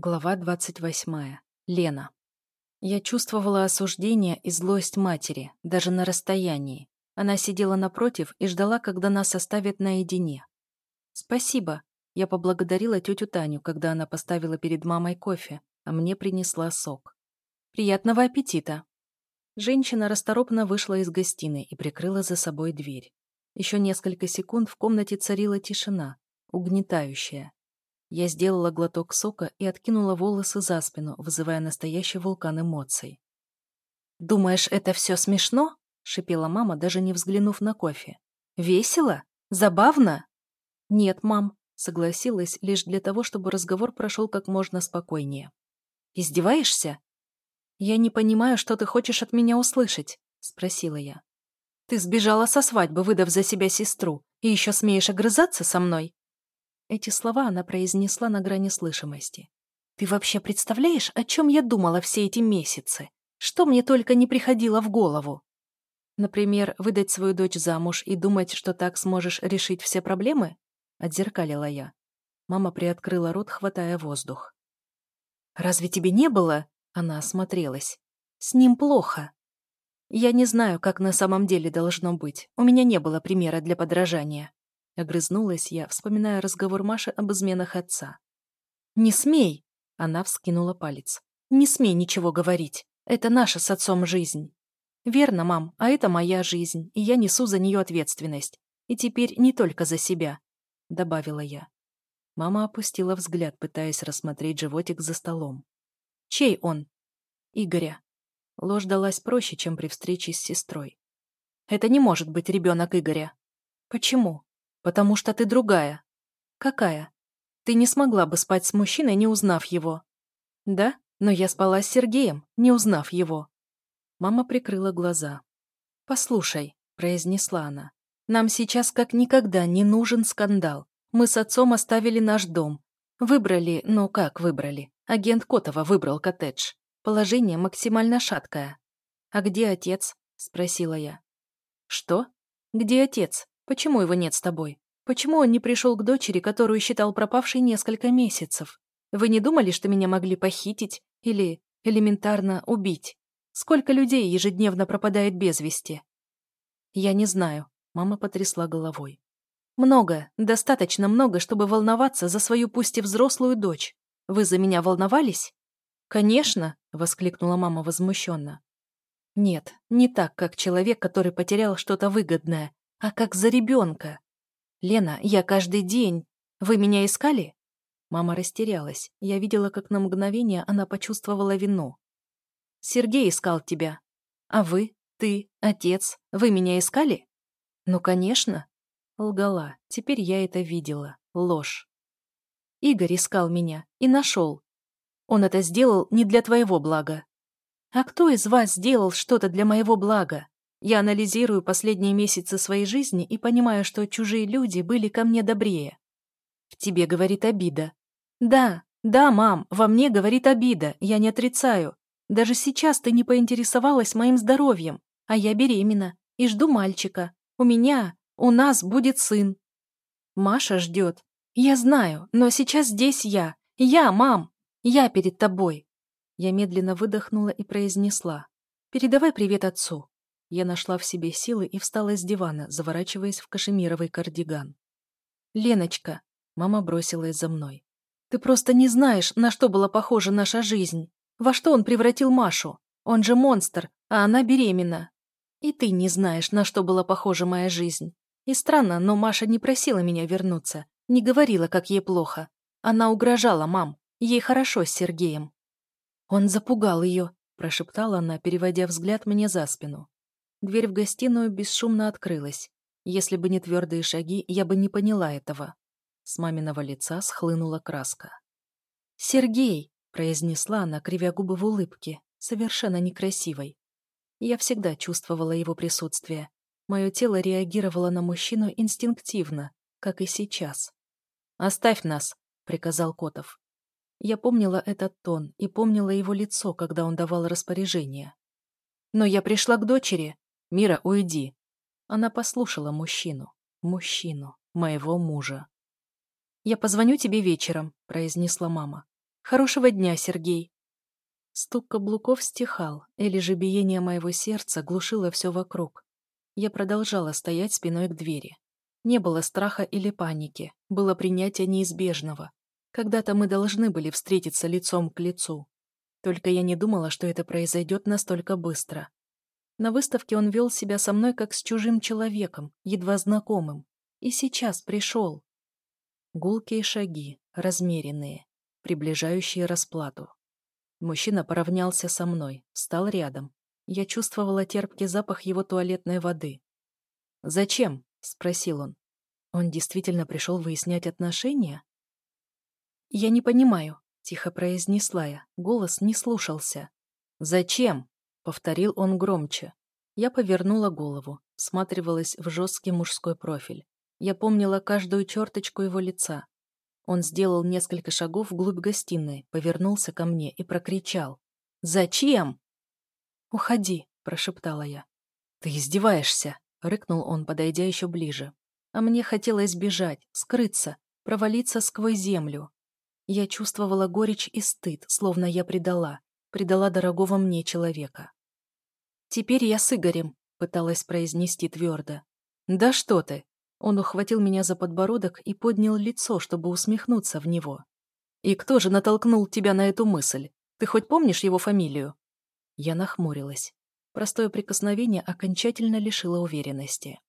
Глава 28. Лена. Я чувствовала осуждение и злость матери, даже на расстоянии. Она сидела напротив и ждала, когда нас оставят наедине. «Спасибо», — я поблагодарила тетю Таню, когда она поставила перед мамой кофе, а мне принесла сок. «Приятного аппетита!» Женщина расторопно вышла из гостиной и прикрыла за собой дверь. Еще несколько секунд в комнате царила тишина, угнетающая. Я сделала глоток сока и откинула волосы за спину, вызывая настоящий вулкан эмоций. «Думаешь, это все смешно?» — шипела мама, даже не взглянув на кофе. «Весело? Забавно?» «Нет, мам», — согласилась лишь для того, чтобы разговор прошел как можно спокойнее. «Издеваешься?» «Я не понимаю, что ты хочешь от меня услышать», — спросила я. «Ты сбежала со свадьбы, выдав за себя сестру, и еще смеешь огрызаться со мной?» Эти слова она произнесла на грани слышимости. «Ты вообще представляешь, о чем я думала все эти месяцы? Что мне только не приходило в голову?» «Например, выдать свою дочь замуж и думать, что так сможешь решить все проблемы?» — отзеркалила я. Мама приоткрыла рот, хватая воздух. «Разве тебе не было?» — она осмотрелась. «С ним плохо». «Я не знаю, как на самом деле должно быть. У меня не было примера для подражания. Огрызнулась я, вспоминая разговор Маши об изменах отца. «Не смей!» — она вскинула палец. «Не смей ничего говорить. Это наша с отцом жизнь». «Верно, мам, а это моя жизнь, и я несу за нее ответственность. И теперь не только за себя», — добавила я. Мама опустила взгляд, пытаясь рассмотреть животик за столом. «Чей он?» «Игоря». Ложь далась проще, чем при встрече с сестрой. «Это не может быть ребенок Игоря». «Почему?» Потому что ты другая. Какая? Ты не смогла бы спать с мужчиной, не узнав его. Да, но я спала с Сергеем, не узнав его. Мама прикрыла глаза. «Послушай», — произнесла она, — «нам сейчас как никогда не нужен скандал. Мы с отцом оставили наш дом. Выбрали, ну как выбрали? Агент Котова выбрал коттедж. Положение максимально шаткое. «А где отец?» — спросила я. «Что? Где отец? Почему его нет с тобой? Почему он не пришел к дочери, которую считал пропавшей несколько месяцев? Вы не думали, что меня могли похитить или элементарно убить? Сколько людей ежедневно пропадает без вести? Я не знаю. Мама потрясла головой. Много, достаточно много, чтобы волноваться за свою пусть и взрослую дочь. Вы за меня волновались? Конечно, воскликнула мама возмущенно. Нет, не так, как человек, который потерял что-то выгодное, а как за ребенка. Лена, я каждый день... Вы меня искали? Мама растерялась. Я видела, как на мгновение она почувствовала вину. Сергей искал тебя. А вы, ты, отец, вы меня искали? Ну, конечно. Лгала. Теперь я это видела. Ложь. Игорь искал меня и нашел. Он это сделал не для твоего блага. А кто из вас сделал что-то для моего блага? Я анализирую последние месяцы своей жизни и понимаю, что чужие люди были ко мне добрее. В тебе говорит обида. Да, да, мам, во мне говорит обида, я не отрицаю. Даже сейчас ты не поинтересовалась моим здоровьем, а я беременна и жду мальчика. У меня, у нас будет сын. Маша ждет. Я знаю, но сейчас здесь я. Я, мам. Я перед тобой. Я медленно выдохнула и произнесла. Передавай привет отцу. Я нашла в себе силы и встала с дивана, заворачиваясь в кашемировый кардиган. «Леночка!» — мама бросилась за мной. «Ты просто не знаешь, на что была похожа наша жизнь. Во что он превратил Машу? Он же монстр, а она беременна. И ты не знаешь, на что была похожа моя жизнь. И странно, но Маша не просила меня вернуться, не говорила, как ей плохо. Она угрожала, мам. Ей хорошо с Сергеем». «Он запугал ее», — прошептала она, переводя взгляд мне за спину. Дверь в гостиную бесшумно открылась. Если бы не твердые шаги, я бы не поняла этого. С маминого лица схлынула краска. «Сергей!» — произнесла она, кривя губы в улыбке, совершенно некрасивой. Я всегда чувствовала его присутствие. Мое тело реагировало на мужчину инстинктивно, как и сейчас. «Оставь нас!» — приказал Котов. Я помнила этот тон и помнила его лицо, когда он давал распоряжение. «Но я пришла к дочери!» «Мира, уйди!» Она послушала мужчину. Мужчину. Моего мужа. «Я позвоню тебе вечером», — произнесла мама. Хорошего дня, Сергей!» Стук каблуков стихал, или же биение моего сердца глушило все вокруг. Я продолжала стоять спиной к двери. Не было страха или паники, было принятие неизбежного. Когда-то мы должны были встретиться лицом к лицу. Только я не думала, что это произойдет настолько быстро. На выставке он вел себя со мной как с чужим человеком, едва знакомым. И сейчас пришел. Гулкие шаги, размеренные, приближающие расплату. Мужчина поравнялся со мной, встал рядом. Я чувствовала терпкий запах его туалетной воды. «Зачем?» — спросил он. Он действительно пришел выяснять отношения? «Я не понимаю», — тихо произнесла я. Голос не слушался. «Зачем?» — повторил он громче. Я повернула голову, всматривалась в жесткий мужской профиль. Я помнила каждую черточку его лица. Он сделал несколько шагов вглубь гостиной, повернулся ко мне и прокричал. «Зачем?» «Уходи», — прошептала я. «Ты издеваешься», — рыкнул он, подойдя еще ближе. А мне хотелось бежать, скрыться, провалиться сквозь землю. Я чувствовала горечь и стыд, словно я предала, предала дорогого мне человека. «Теперь я с Игорем», — пыталась произнести твердо. «Да что ты!» Он ухватил меня за подбородок и поднял лицо, чтобы усмехнуться в него. «И кто же натолкнул тебя на эту мысль? Ты хоть помнишь его фамилию?» Я нахмурилась. Простое прикосновение окончательно лишило уверенности.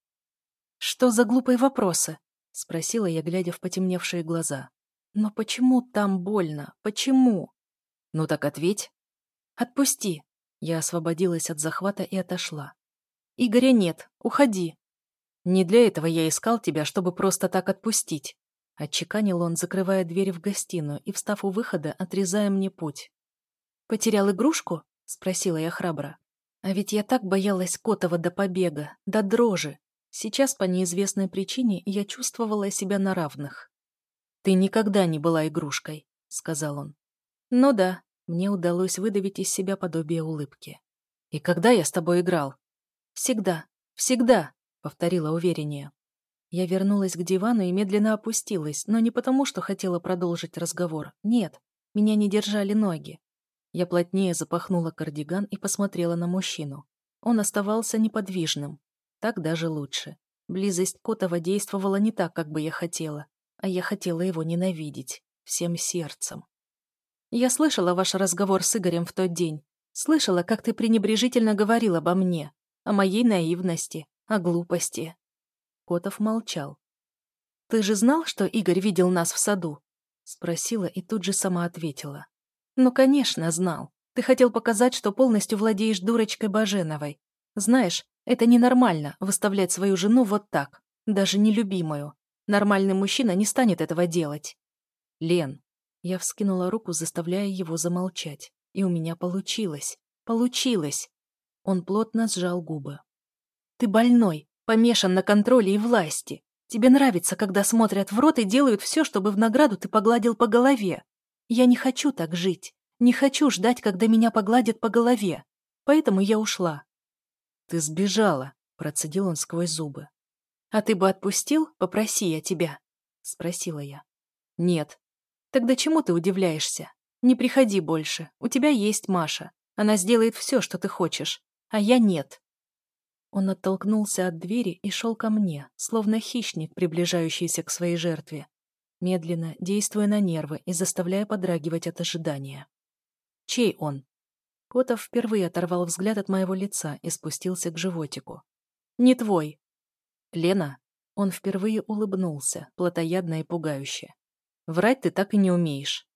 «Что за глупые вопросы?» — спросила я, глядя в потемневшие глаза. «Но почему там больно? Почему?» «Ну так ответь». «Отпусти!» Я освободилась от захвата и отошла. «Игоря нет. Уходи!» «Не для этого я искал тебя, чтобы просто так отпустить», — отчеканил он, закрывая дверь в гостиную и, встав у выхода, отрезая мне путь. «Потерял игрушку?» — спросила я храбро. «А ведь я так боялась Котова до побега, до дрожи. Сейчас, по неизвестной причине, я чувствовала себя на равных». «Ты никогда не была игрушкой», — сказал он. «Ну да, мне удалось выдавить из себя подобие улыбки. «И когда я с тобой играл?» «Всегда, всегда», — повторила увереннее. Я вернулась к дивану и медленно опустилась, но не потому, что хотела продолжить разговор. Нет, меня не держали ноги. Я плотнее запахнула кардиган и посмотрела на мужчину. Он оставался неподвижным. Так даже лучше. Близость Котова действовала не так, как бы я хотела, а я хотела его ненавидеть. Всем сердцем. Я слышала ваш разговор с Игорем в тот день. Слышала, как ты пренебрежительно говорил обо мне, о моей наивности, о глупости. Котов молчал. «Ты же знал, что Игорь видел нас в саду?» Спросила и тут же сама ответила. «Ну, конечно, знал. Ты хотел показать, что полностью владеешь дурочкой Баженовой. Знаешь, это ненормально, выставлять свою жену вот так, даже нелюбимую. Нормальный мужчина не станет этого делать». «Лен, я вскинула руку, заставляя его замолчать. И у меня получилось. Получилось. Он плотно сжал губы. «Ты больной, помешан на контроле и власти. Тебе нравится, когда смотрят в рот и делают все, чтобы в награду ты погладил по голове. Я не хочу так жить. Не хочу ждать, когда меня погладят по голове. Поэтому я ушла». «Ты сбежала», — процедил он сквозь зубы. «А ты бы отпустил, попроси я тебя?» — спросила я. «Нет, Тогда чему ты удивляешься? Не приходи больше. У тебя есть Маша. Она сделает все, что ты хочешь. А я нет. Он оттолкнулся от двери и шел ко мне, словно хищник, приближающийся к своей жертве, медленно, действуя на нервы и заставляя подрагивать от ожидания. «Чей он?» Котов впервые оторвал взгляд от моего лица и спустился к животику. «Не твой». «Лена?» Он впервые улыбнулся, плотоядно и пугающе. Врать ты так и не умеешь.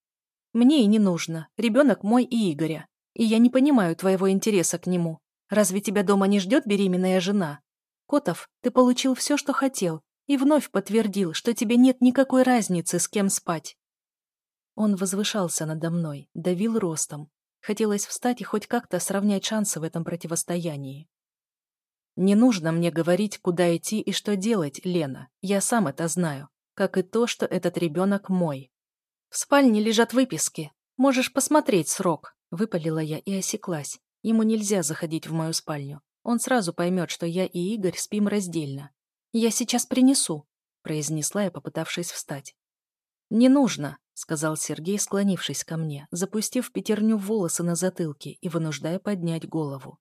Мне и не нужно. Ребенок мой и Игоря. И я не понимаю твоего интереса к нему. Разве тебя дома не ждет беременная жена? Котов, ты получил все, что хотел, и вновь подтвердил, что тебе нет никакой разницы, с кем спать. Он возвышался надо мной, давил ростом. Хотелось встать и хоть как-то сравнять шансы в этом противостоянии. «Не нужно мне говорить, куда идти и что делать, Лена. Я сам это знаю как и то, что этот ребенок мой. В спальне лежат выписки. Можешь посмотреть срок, выпалила я и осеклась. Ему нельзя заходить в мою спальню. Он сразу поймет, что я и Игорь спим раздельно. Я сейчас принесу, произнесла я, попытавшись встать. Не нужно, — сказал Сергей, склонившись ко мне, запустив пятерню в волосы на затылке и вынуждая поднять голову.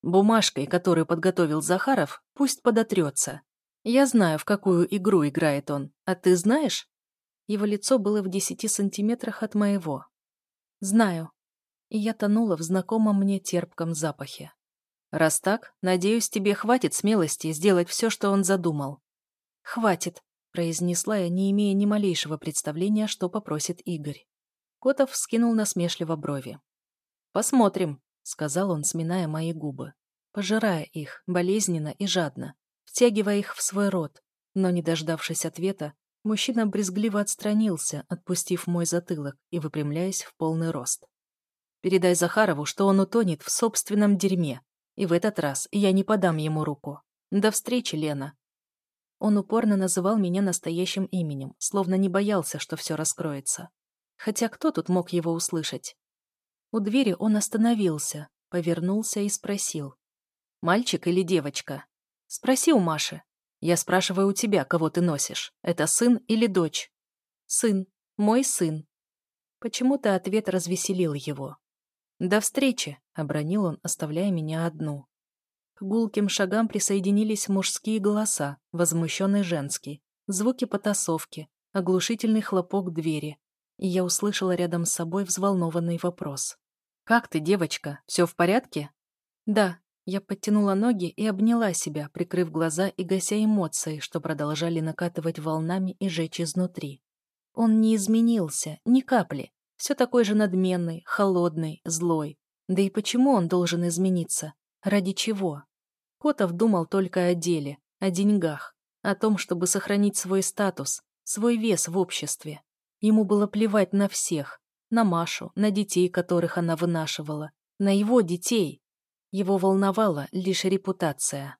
«Бумажкой, которую подготовил Захаров, пусть подотрется. Я знаю, в какую игру играет он. А ты знаешь?» Его лицо было в десяти сантиметрах от моего. «Знаю». И я тонула в знакомом мне терпком запахе. «Раз так, надеюсь, тебе хватит смелости сделать все, что он задумал». «Хватит», — произнесла я, не имея ни малейшего представления, что попросит Игорь. Котов скинул насмешливо брови. «Посмотрим», — сказал он, сминая мои губы, пожирая их, болезненно и жадно, втягивая их в свой рот, но, не дождавшись ответа, мужчина брезгливо отстранился, отпустив мой затылок и выпрямляясь в полный рост. «Передай Захарову, что он утонет в собственном дерьме, и в этот раз я не подам ему руку. До встречи, Лена!» Он упорно называл меня настоящим именем, словно не боялся, что все раскроется. Хотя кто тут мог его услышать? У двери он остановился, повернулся и спросил. «Мальчик или девочка?» «Спроси у Маши». «Я спрашиваю у тебя, кого ты носишь. Это сын или дочь?» «Сын. Мой сын». Почему-то ответ развеселил его. «До встречи», — обронил он, оставляя меня одну. К гулким шагам присоединились мужские голоса, возмущенный женский, звуки потасовки, оглушительный хлопок двери, и я услышала рядом с собой взволнованный вопрос. «Как ты, девочка? Все в порядке?» «Да». Я подтянула ноги и обняла себя, прикрыв глаза и гася эмоции, что продолжали накатывать волнами и жечь изнутри. Он не изменился, ни капли. Все такой же надменный, холодный, злой. Да и почему он должен измениться? Ради чего? Котов думал только о деле, о деньгах, о том, чтобы сохранить свой статус, свой вес в обществе. Ему было плевать на всех, на Машу, на детей, которых она вынашивала, на его детей. Его волновала лишь репутация.